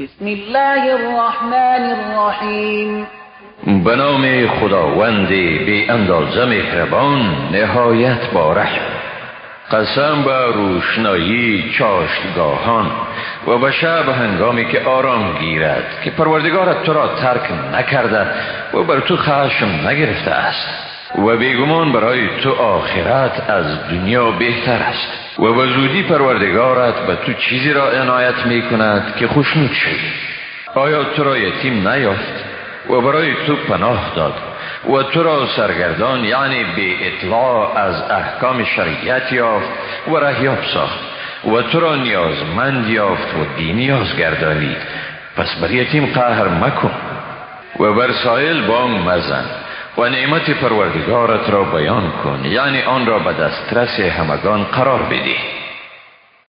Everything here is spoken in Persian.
بسم الله الرحمن الرحیم به نام خداوند بی اندازه مهربان نهایت بارک قسم به روشنایی چاشتگاهان و به شب هنگامی که آرام گیرد که پروردگارت تو را ترک نکرده و بر تو خشم نگرفته است. و بیگمان برای تو آخرت از دنیا بهتر است. و به زودی پروردگارت به تو چیزی را عنایت می کند که خوشنود شوی آیا تو را یتیم نیافت و برای تو پناه داد و تو را سرگردان یعنی به اطلاع از احکام شریعت یافت و رهیاب ساخت و تو را نیازمند یافت و بی نیاز گردانید پس بر یتیم قهر مکن و بر سایل بانگ مزن. و نعمت پروردگارت را بیان کن. یعنی آن را به دسترس همگان قرار بدی.